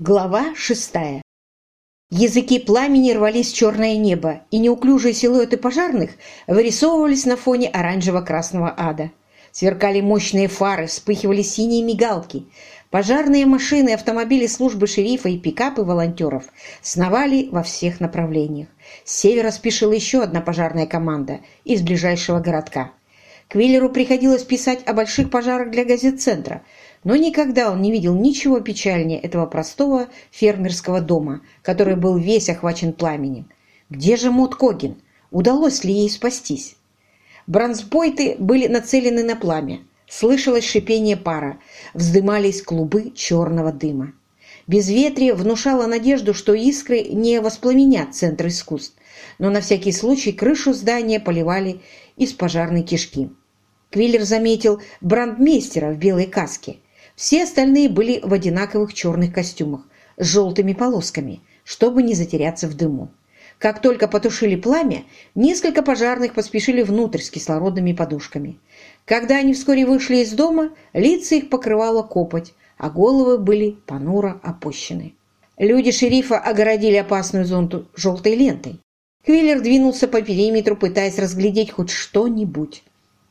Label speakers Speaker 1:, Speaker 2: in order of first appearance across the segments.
Speaker 1: Глава шестая. Языки пламени рвались в черное небо, и неуклюжие силуэты пожарных вырисовывались на фоне оранжево-красного ада. Сверкали мощные фары, вспыхивали синие мигалки. Пожарные машины, автомобили службы шерифа и пикапы волонтеров сновали во всех направлениях. С севера спешила еще одна пожарная команда из ближайшего городка. Квиллеру приходилось писать о больших пожарах для газет «Центра», но никогда он не видел ничего печальнее этого простого фермерского дома, который был весь охвачен пламенем. Где же Мот Когин? Удалось ли ей спастись? Бронзбойты были нацелены на пламя. Слышалось шипение пара, вздымались клубы черного дыма. Безветрие внушало надежду, что искры не воспламенят центр искусств, но на всякий случай крышу здания поливали из пожарной кишки. Квиллер заметил брандмейстера в белой каске. Все остальные были в одинаковых черных костюмах с желтыми полосками, чтобы не затеряться в дыму. Как только потушили пламя, несколько пожарных поспешили внутрь с кислородными подушками. Когда они вскоре вышли из дома, лица их покрывала копоть, а головы были понуро опущены. Люди шерифа огородили опасную зону желтой лентой. Квиллер двинулся по периметру, пытаясь разглядеть хоть что-нибудь.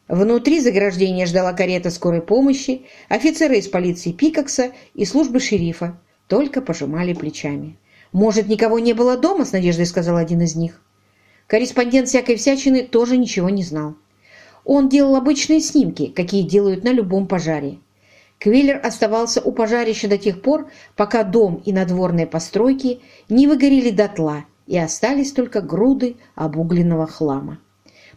Speaker 1: Внутри заграждения ждала карета скорой помощи, офицеры из полиции Пикакса и службы шерифа только пожимали плечами. «Может, никого не было дома?» – с надеждой сказал один из них. Корреспондент всякой всячины тоже ничего не знал. Он делал обычные снимки, какие делают на любом пожаре. Квиллер оставался у пожарища до тех пор, пока дом и надворные постройки не выгорели дотла и остались только груды обугленного хлама.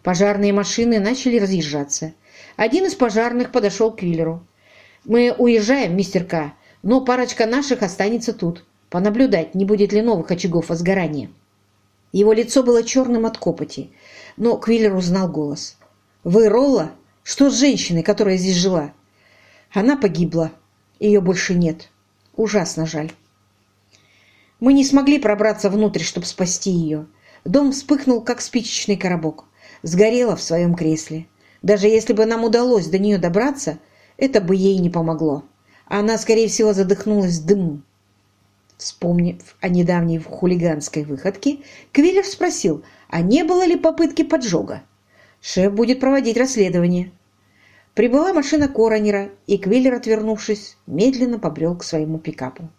Speaker 1: Пожарные машины начали разъезжаться. Один из пожарных подошел к Квиллеру. «Мы уезжаем, мистер К, но парочка наших останется тут. Понаблюдать, не будет ли новых очагов возгорания». Его лицо было черным от копоти, но Квиллер узнал голос. «Вы Ролла? Что с женщиной, которая здесь жила?» «Она погибла. Ее больше нет. Ужасно жаль». Мы не смогли пробраться внутрь, чтобы спасти ее. Дом вспыхнул, как спичечный коробок сгорела в своем кресле. Даже если бы нам удалось до нее добраться, это бы ей не помогло. Она, скорее всего, задохнулась дыму. Вспомнив о недавней хулиганской выходке, Квиллер спросил, а не было ли попытки поджога. Шеф будет проводить расследование. Прибыла машина коронера, и Квиллер, отвернувшись, медленно побрел к своему пикапу.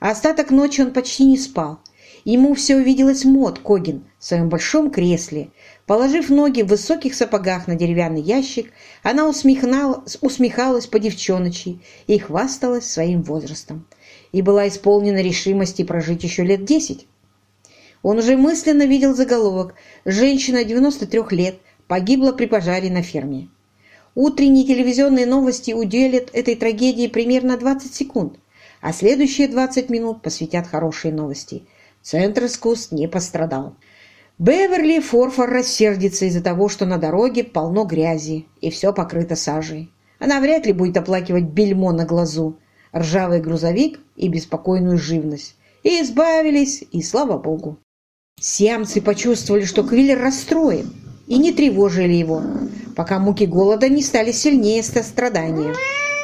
Speaker 1: остаток ночи он почти не спал. Ему все увиделось Мот Когин в своем большом кресле, Положив ноги в высоких сапогах на деревянный ящик, она усмехалась по девчоночи и хвасталась своим возрастом. И была исполнена решимости прожить еще лет десять. Он уже мысленно видел заголовок «Женщина 93 лет погибла при пожаре на ферме». Утренние телевизионные новости уделят этой трагедии примерно 20 секунд, а следующие 20 минут посвятят хорошие новости. Центр искусств не пострадал. Беверли Форфор рассердится из-за того, что на дороге полно грязи и все покрыто сажей. Она вряд ли будет оплакивать бельмо на глазу, ржавый грузовик и беспокойную живность. И избавились, и слава богу. Сиамцы почувствовали, что Квиллер расстроен, и не тревожили его, пока муки голода не стали сильнее страдания.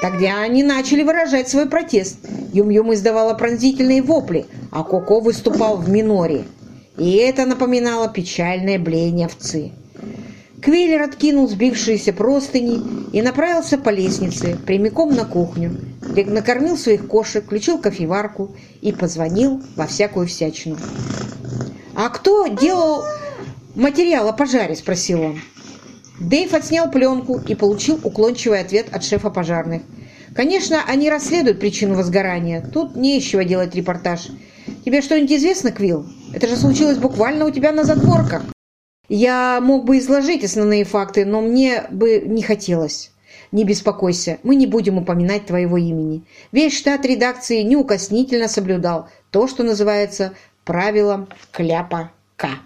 Speaker 1: Тогда они начали выражать свой протест. Юм-Юм издавала пронзительные вопли, а Коко выступал в миноре – и это напоминало печальное блеяние овцы. Квиллер откинул сбившиеся простыни и направился по лестнице прямиком на кухню, где накормил своих кошек, включил кофеварку и позвонил во всякую всячину. «А кто делал материал о пожаре?» – спросил он. Дэйв отснял пленку и получил уклончивый ответ от шефа пожарных. «Конечно, они расследуют причину возгорания. Тут не из чего делать репортаж. Тебе что-нибудь известно, Квилл? Это же случилось буквально у тебя на задворках. Я мог бы изложить основные факты, но мне бы не хотелось. Не беспокойся, мы не будем упоминать твоего имени. Весь штат редакции неукоснительно соблюдал то, что называется правилом кляпа К.